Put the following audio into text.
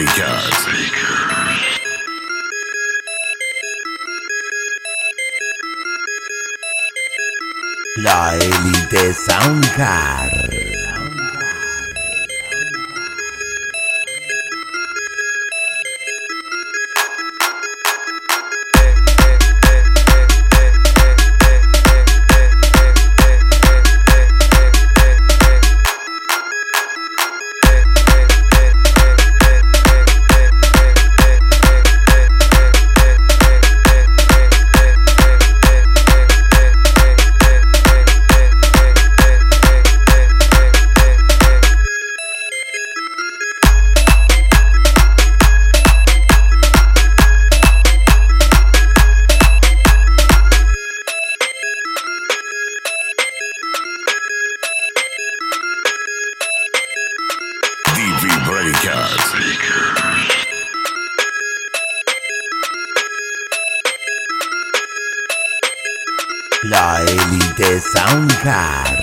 Breakers. La élite Soundcard. La élite Soundcard.